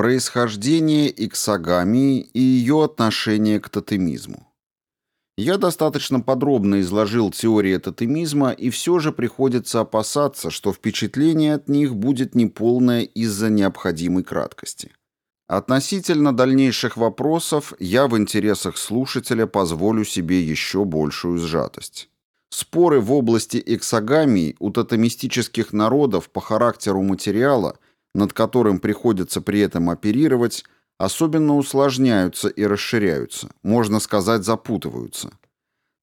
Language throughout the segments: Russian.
Происхождение иксогамии и ее отношение к тотемизму. Я достаточно подробно изложил теории тотемизма, и все же приходится опасаться, что впечатление от них будет неполное из-за необходимой краткости. Относительно дальнейших вопросов я в интересах слушателя позволю себе еще большую сжатость. Споры в области эксогамии у тотемистических народов по характеру материала, над которым приходится при этом оперировать, особенно усложняются и расширяются, можно сказать, запутываются.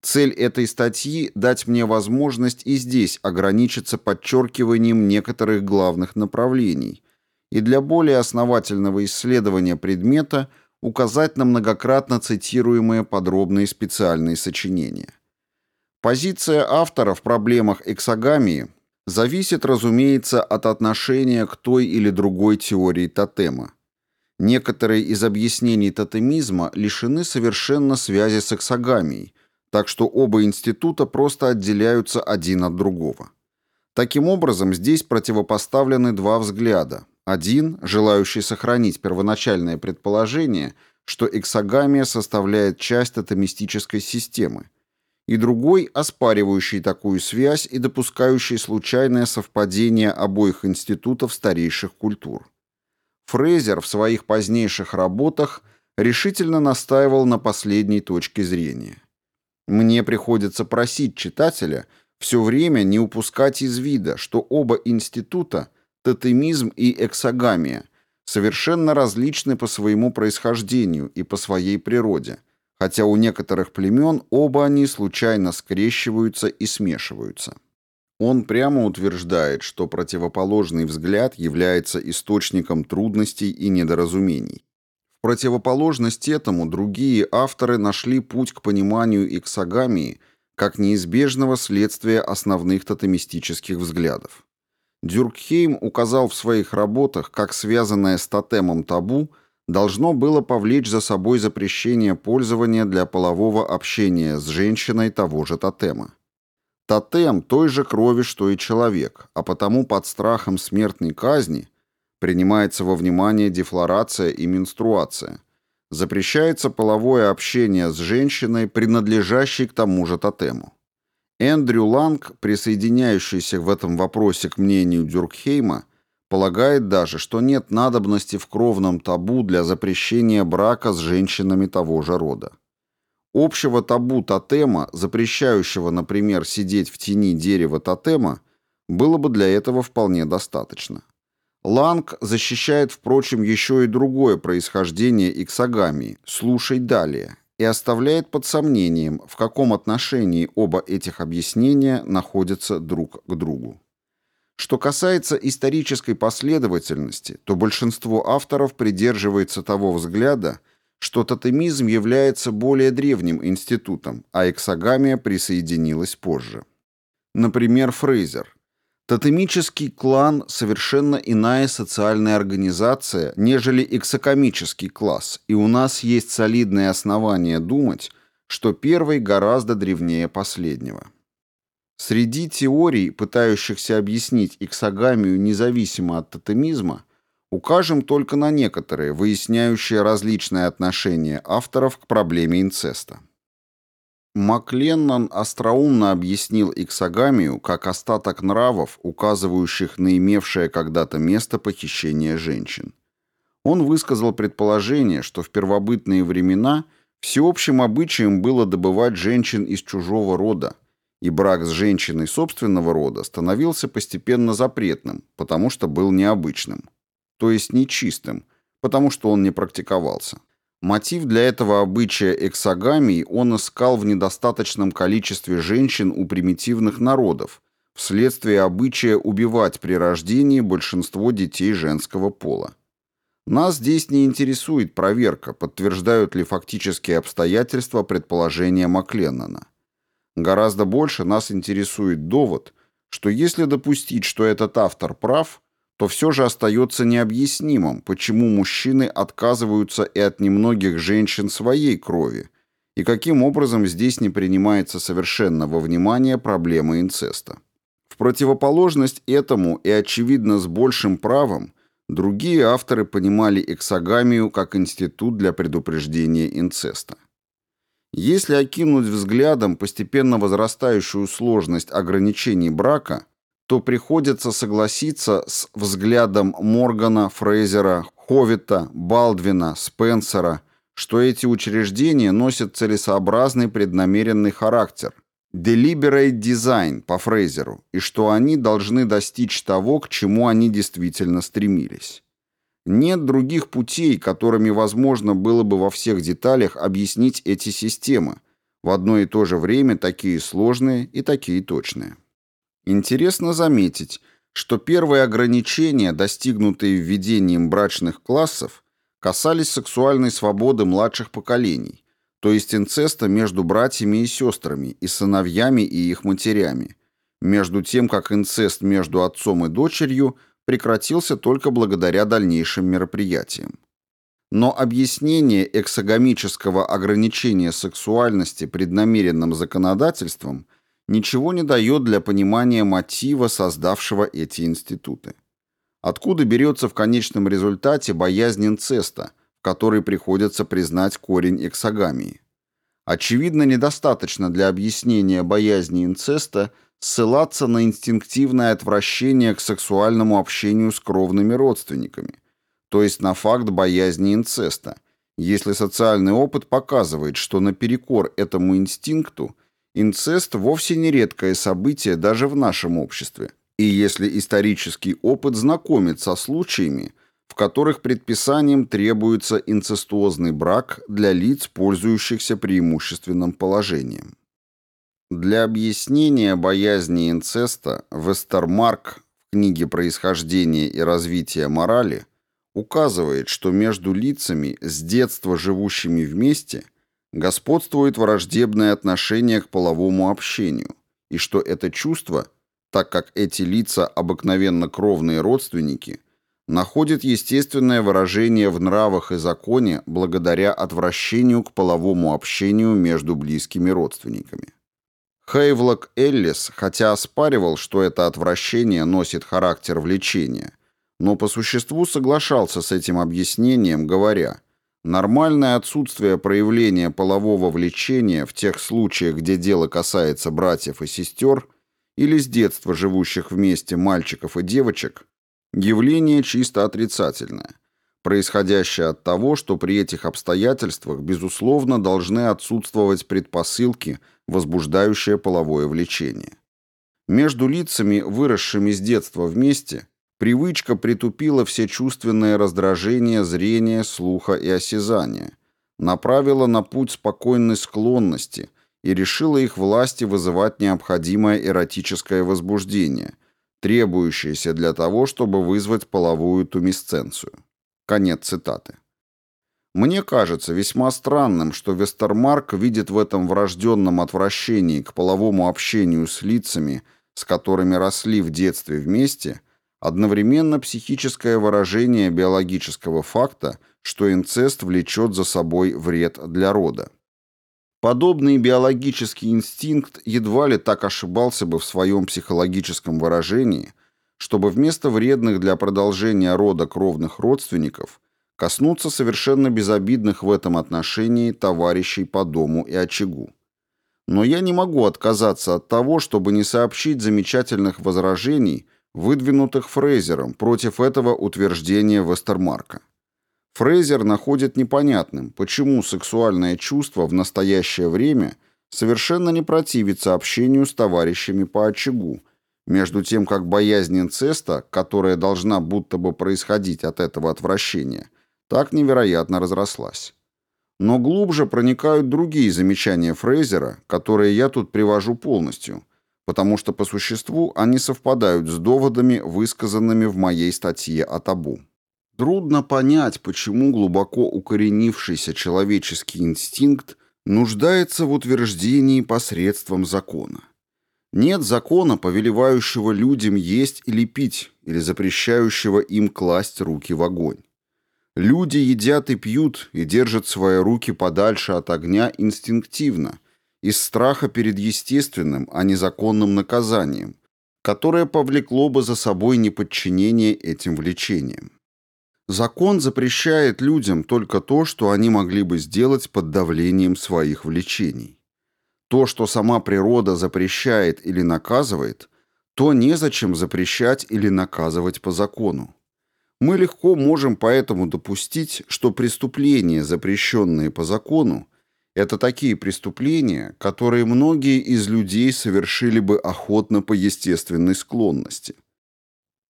Цель этой статьи – дать мне возможность и здесь ограничиться подчеркиванием некоторых главных направлений и для более основательного исследования предмета указать на многократно цитируемые подробные специальные сочинения. Позиция автора в проблемах эксогамии зависит, разумеется, от отношения к той или другой теории тотема. Некоторые из объяснений тотемизма лишены совершенно связи с эксогамией, так что оба института просто отделяются один от другого. Таким образом, здесь противопоставлены два взгляда. Один, желающий сохранить первоначальное предположение, что эксогамия составляет часть атомистической системы, и другой, оспаривающий такую связь и допускающий случайное совпадение обоих институтов старейших культур. Фрейзер в своих позднейших работах решительно настаивал на последней точке зрения. Мне приходится просить читателя все время не упускать из вида, что оба института, тотемизм и эксогамия, совершенно различны по своему происхождению и по своей природе, хотя у некоторых племен оба они случайно скрещиваются и смешиваются. Он прямо утверждает, что противоположный взгляд является источником трудностей и недоразумений. В противоположность этому другие авторы нашли путь к пониманию иксогамии как неизбежного следствия основных тотемистических взглядов. Дюркхейм указал в своих работах, как связанное с тотемом табу должно было повлечь за собой запрещение пользования для полового общения с женщиной того же тотема. Тотем той же крови, что и человек, а потому под страхом смертной казни – Принимается во внимание дефлорация и менструация. Запрещается половое общение с женщиной, принадлежащей к тому же тотему. Эндрю Ланг, присоединяющийся в этом вопросе к мнению Дюркхейма, полагает даже, что нет надобности в кровном табу для запрещения брака с женщинами того же рода. Общего табу тотема, запрещающего, например, сидеть в тени дерева тотема, было бы для этого вполне достаточно. Ланг защищает, впрочем, еще и другое происхождение иксогамии «слушай далее» и оставляет под сомнением, в каком отношении оба этих объяснения находятся друг к другу. Что касается исторической последовательности, то большинство авторов придерживается того взгляда, что тотемизм является более древним институтом, а эксогамия присоединилась позже. Например, Фрейзер. Тотемический клан – совершенно иная социальная организация, нежели эксокомический класс, и у нас есть солидные основания думать, что первый гораздо древнее последнего. Среди теорий, пытающихся объяснить эксогамию независимо от тотемизма, укажем только на некоторые, выясняющие различные отношения авторов к проблеме инцеста. Макленнон остроумно объяснил иксогамию как остаток нравов, указывающих на имевшее когда-то место похищение женщин. Он высказал предположение, что в первобытные времена всеобщим обычаем было добывать женщин из чужого рода, и брак с женщиной собственного рода становился постепенно запретным, потому что был необычным, то есть нечистым, потому что он не практиковался. Мотив для этого обычая эксогамии он искал в недостаточном количестве женщин у примитивных народов, вследствие обычая убивать при рождении большинство детей женского пола. Нас здесь не интересует проверка, подтверждают ли фактические обстоятельства предположения Макленнона. Гораздо больше нас интересует довод, что если допустить, что этот автор прав – то все же остается необъяснимым, почему мужчины отказываются и от немногих женщин своей крови, и каким образом здесь не принимается совершенно во внимание проблема инцеста. В противоположность этому и, очевидно, с большим правом, Другие авторы понимали эксогамию как институт для предупреждения инцеста. Если окинуть взглядом постепенно возрастающую сложность ограничений брака, то приходится согласиться с взглядом Моргана, Фрейзера, Ховита, Балдвина, Спенсера, что эти учреждения носят целесообразный преднамеренный характер, deliberate design по Фрейзеру, и что они должны достичь того, к чему они действительно стремились. Нет других путей, которыми возможно было бы во всех деталях объяснить эти системы, в одно и то же время такие сложные и такие точные. Интересно заметить, что первые ограничения, достигнутые введением брачных классов, касались сексуальной свободы младших поколений, то есть инцеста между братьями и сестрами, и сыновьями и их матерями, между тем как инцест между отцом и дочерью прекратился только благодаря дальнейшим мероприятиям. Но объяснение эксогамического ограничения сексуальности преднамеренным законодательством – ничего не дает для понимания мотива, создавшего эти институты. Откуда берется в конечном результате боязнь инцеста, в которой приходится признать корень эксогамии? Очевидно, недостаточно для объяснения боязни инцеста ссылаться на инстинктивное отвращение к сексуальному общению с кровными родственниками, то есть на факт боязни инцеста, если социальный опыт показывает, что наперекор этому инстинкту – Инцест вовсе не редкое событие даже в нашем обществе. И если исторический опыт знакомит со случаями, в которых предписанием требуется инцестуозный брак для лиц, пользующихся преимущественным положением. Для объяснения боязни инцеста Вестермарк в книге «Происхождение и развитие морали» указывает, что между лицами, с детства живущими вместе – господствует враждебное отношение к половому общению, и что это чувство, так как эти лица обыкновенно кровные родственники, находит естественное выражение в нравах и законе благодаря отвращению к половому общению между близкими родственниками. Хейвлок Эллис, хотя оспаривал, что это отвращение носит характер влечения, но по существу соглашался с этим объяснением, говоря – Нормальное отсутствие проявления полового влечения в тех случаях, где дело касается братьев и сестер, или с детства живущих вместе мальчиков и девочек, явление чисто отрицательное, происходящее от того, что при этих обстоятельствах, безусловно, должны отсутствовать предпосылки, возбуждающие половое влечение. Между лицами, выросшими с детства вместе, Привычка притупила все чувственные раздражения зрения, слуха и осязания, направила на путь спокойной склонности и решила их власти вызывать необходимое эротическое возбуждение, требующееся для того, чтобы вызвать половую тумисценцию. Конец цитаты. Мне кажется весьма странным, что Вестермарк видит в этом врожденном отвращении к половому общению с лицами, с которыми росли в детстве вместе – одновременно психическое выражение биологического факта, что инцест влечет за собой вред для рода. Подобный биологический инстинкт едва ли так ошибался бы в своем психологическом выражении, чтобы вместо вредных для продолжения рода кровных родственников коснуться совершенно безобидных в этом отношении товарищей по дому и очагу. Но я не могу отказаться от того, чтобы не сообщить замечательных возражений – выдвинутых Фрейзером против этого утверждения Вестермарка. Фрейзер находит непонятным, почему сексуальное чувство в настоящее время совершенно не противится общению с товарищами по очагу, между тем как боязнь инцеста, которая должна будто бы происходить от этого отвращения, так невероятно разрослась. Но глубже проникают другие замечания Фрейзера, которые я тут привожу полностью – потому что по существу они совпадают с доводами, высказанными в моей статье о табу. Трудно понять, почему глубоко укоренившийся человеческий инстинкт нуждается в утверждении посредством закона. Нет закона, повелевающего людям есть или пить, или запрещающего им класть руки в огонь. Люди едят и пьют и держат свои руки подальше от огня инстинктивно – из страха перед естественным, а не законным наказанием, которое повлекло бы за собой неподчинение этим влечениям. Закон запрещает людям только то, что они могли бы сделать под давлением своих влечений. То, что сама природа запрещает или наказывает, то незачем запрещать или наказывать по закону. Мы легко можем поэтому допустить, что преступления, запрещенные по закону, это такие преступления, которые многие из людей совершили бы охотно по естественной склонности.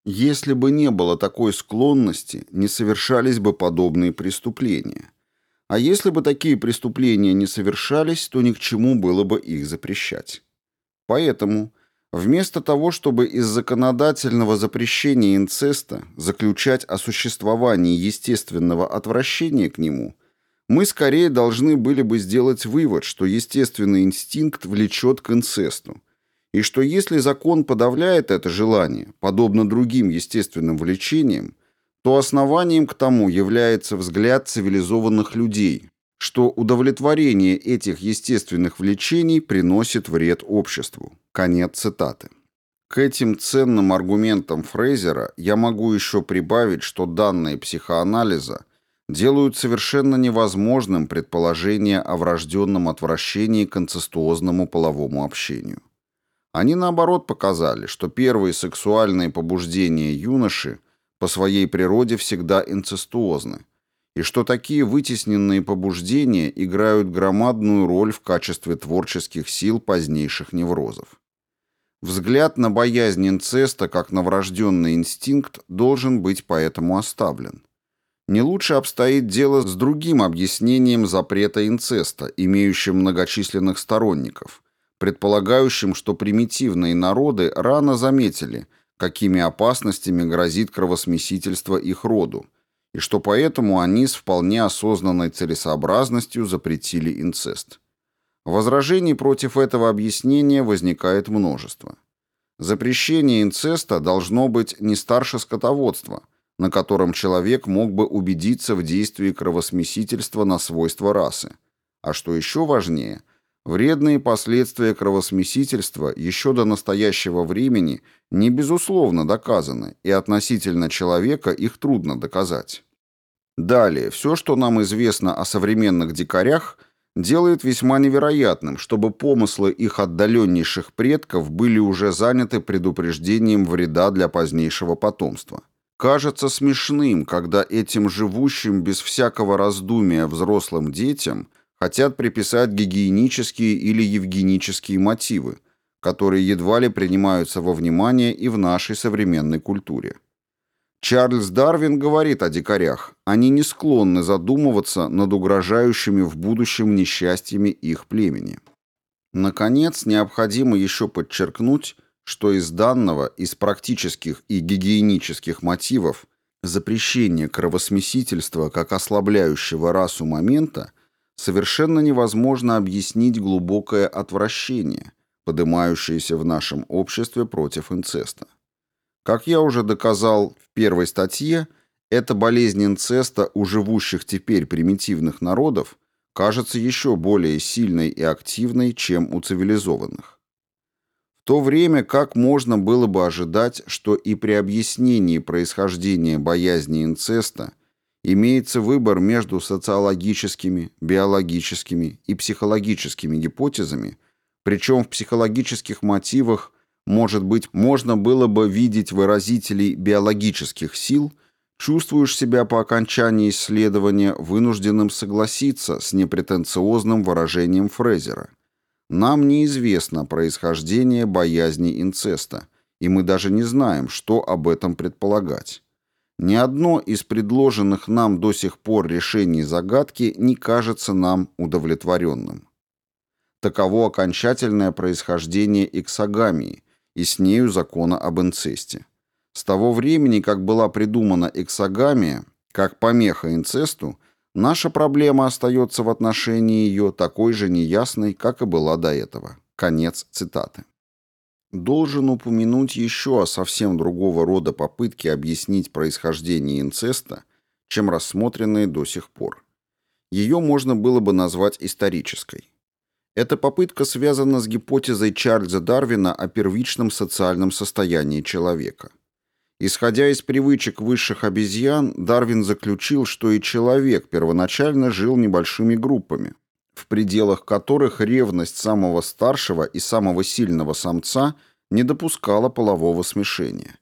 Если бы не было такой склонности, не совершались бы подобные преступления. А если бы такие преступления не совершались, то ни к чему было бы их запрещать. Поэтому, вместо того, чтобы из законодательного запрещения инцеста заключать о существовании естественного отвращения к нему – мы скорее должны были бы сделать вывод, что естественный инстинкт влечет к инцесту, и что если закон подавляет это желание, подобно другим естественным влечениям, то основанием к тому является взгляд цивилизованных людей, что удовлетворение этих естественных влечений приносит вред обществу. Конец цитаты. К этим ценным аргументам Фрейзера я могу еще прибавить, что данные психоанализа делают совершенно невозможным предположение о врожденном отвращении к инцестуозному половому общению. Они, наоборот, показали, что первые сексуальные побуждения юноши по своей природе всегда инцестуозны, и что такие вытесненные побуждения играют громадную роль в качестве творческих сил позднейших неврозов. Взгляд на боязнь инцеста как на врожденный инстинкт должен быть поэтому оставлен. Не лучше обстоит дело с другим объяснением запрета инцеста, имеющим многочисленных сторонников, предполагающим, что примитивные народы рано заметили, какими опасностями грозит кровосмесительство их роду, и что поэтому они с вполне осознанной целесообразностью запретили инцест. Возражений против этого объяснения возникает множество. Запрещение инцеста должно быть не старше скотоводства – на котором человек мог бы убедиться в действии кровосмесительства на свойства расы. А что еще важнее, вредные последствия кровосмесительства еще до настоящего времени не безусловно доказаны, и относительно человека их трудно доказать. Далее, все, что нам известно о современных дикарях, делает весьма невероятным, чтобы помыслы их отдаленнейших предков были уже заняты предупреждением вреда для позднейшего потомства кажется смешным, когда этим живущим без всякого раздумия взрослым детям хотят приписать гигиенические или евгенические мотивы, которые едва ли принимаются во внимание и в нашей современной культуре. Чарльз Дарвин говорит о дикарях. Они не склонны задумываться над угрожающими в будущем несчастьями их племени. Наконец, необходимо еще подчеркнуть, что из данного, из практических и гигиенических мотивов запрещение кровосмесительства как ослабляющего расу момента совершенно невозможно объяснить глубокое отвращение, поднимающееся в нашем обществе против инцеста. Как я уже доказал в первой статье, эта болезнь инцеста у живущих теперь примитивных народов кажется еще более сильной и активной, чем у цивилизованных то время как можно было бы ожидать, что и при объяснении происхождения боязни инцеста имеется выбор между социологическими, биологическими и психологическими гипотезами, причем в психологических мотивах, может быть, можно было бы видеть выразителей биологических сил, чувствуешь себя по окончании исследования вынужденным согласиться с непретенциозным выражением Фрезера. Нам неизвестно происхождение боязни инцеста, и мы даже не знаем, что об этом предполагать. Ни одно из предложенных нам до сих пор решений загадки не кажется нам удовлетворенным. Таково окончательное происхождение эксогамии и с нею закона об инцесте. С того времени, как была придумана эксогамия, как помеха инцесту, Наша проблема остается в отношении ее такой же неясной, как и была до этого. Конец цитаты. Должен упомянуть еще о совсем другого рода попытке объяснить происхождение инцеста, чем рассмотренные до сих пор. Ее можно было бы назвать исторической. Эта попытка связана с гипотезой Чарльза Дарвина о первичном социальном состоянии человека. Исходя из привычек высших обезьян, Дарвин заключил, что и человек первоначально жил небольшими группами, в пределах которых ревность самого старшего и самого сильного самца не допускала полового смешения.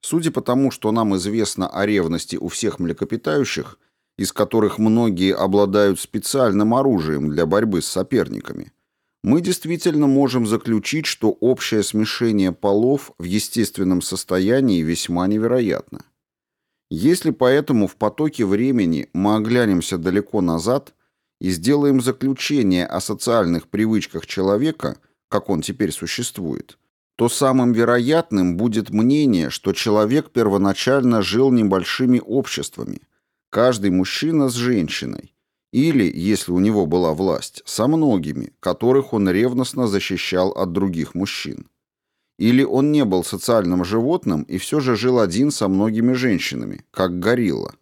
Судя по тому, что нам известно о ревности у всех млекопитающих, из которых многие обладают специальным оружием для борьбы с соперниками, мы действительно можем заключить, что общее смешение полов в естественном состоянии весьма невероятно. Если поэтому в потоке времени мы оглянемся далеко назад и сделаем заключение о социальных привычках человека, как он теперь существует, то самым вероятным будет мнение, что человек первоначально жил небольшими обществами, каждый мужчина с женщиной, или, если у него была власть, со многими, которых он ревностно защищал от других мужчин. Или он не был социальным животным и все же жил один со многими женщинами, как горилла.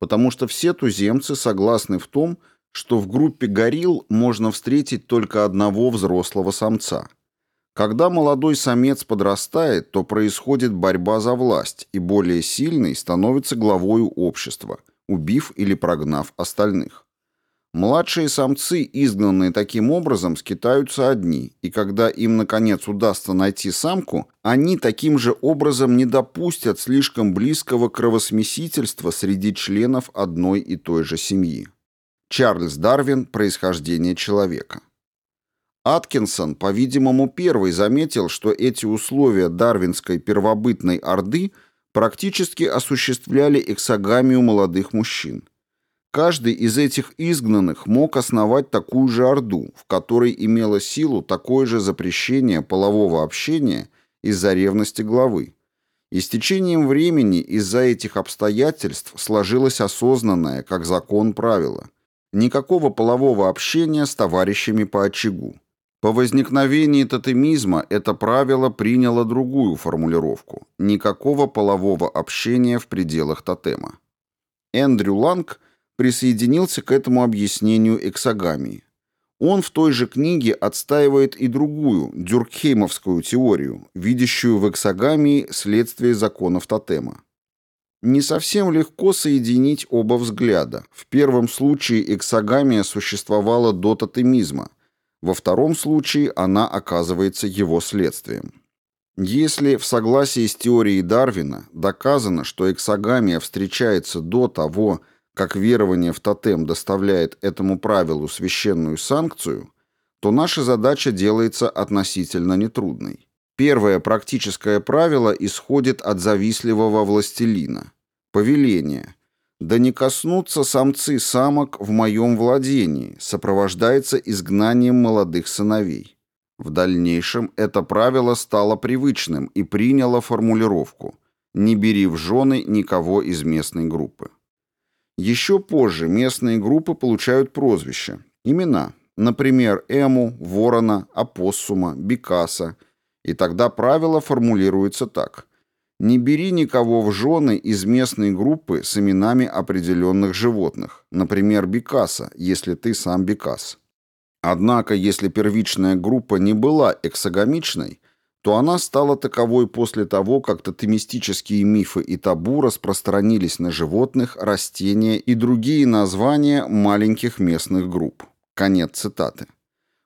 Потому что все туземцы согласны в том, что в группе горилл можно встретить только одного взрослого самца. Когда молодой самец подрастает, то происходит борьба за власть, и более сильный становится главою общества, убив или прогнав остальных. Младшие самцы, изгнанные таким образом, скитаются одни, и когда им, наконец, удастся найти самку, они таким же образом не допустят слишком близкого кровосмесительства среди членов одной и той же семьи. Чарльз Дарвин «Происхождение человека». Аткинсон, по-видимому, первый заметил, что эти условия дарвинской первобытной орды практически осуществляли эксогамию молодых мужчин. Каждый из этих изгнанных мог основать такую же орду, в которой имело силу такое же запрещение полового общения из-за ревности главы. И с течением времени из-за этих обстоятельств сложилось осознанное, как закон, правило. Никакого полового общения с товарищами по очагу. По возникновении тотемизма это правило приняло другую формулировку – никакого полового общения в пределах тотема. Эндрю Ланг – присоединился к этому объяснению эксогамии. Он в той же книге отстаивает и другую, дюркхеймовскую теорию, видящую в эксогамии следствие законов тотема. Не совсем легко соединить оба взгляда. В первом случае эксогамия существовала до тотемизма, во втором случае она оказывается его следствием. Если в согласии с теорией Дарвина доказано, что эксогамия встречается до того, как верование в тотем доставляет этому правилу священную санкцию, то наша задача делается относительно нетрудной. Первое практическое правило исходит от завистливого властелина. Повеление. «Да не коснутся самцы самок в моем владении» сопровождается изгнанием молодых сыновей. В дальнейшем это правило стало привычным и приняло формулировку «не бери в жены никого из местной группы». Еще позже местные группы получают прозвища, имена, например, Эму, Ворона, Апоссума, Бекаса, и тогда правило формулируется так. Не бери никого в жены из местной группы с именами определенных животных, например, Бекаса, если ты сам Бекас. Однако, если первичная группа не была эксогамичной, то она стала таковой после того, как тотемистические мифы и табу распространились на животных, растения и другие названия маленьких местных групп. Конец цитаты.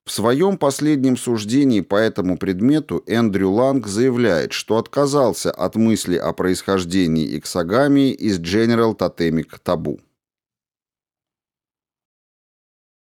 В своем последнем суждении по этому предмету Эндрю Ланг заявляет, что отказался от мысли о происхождении эксогамии из General Totemic Taboo.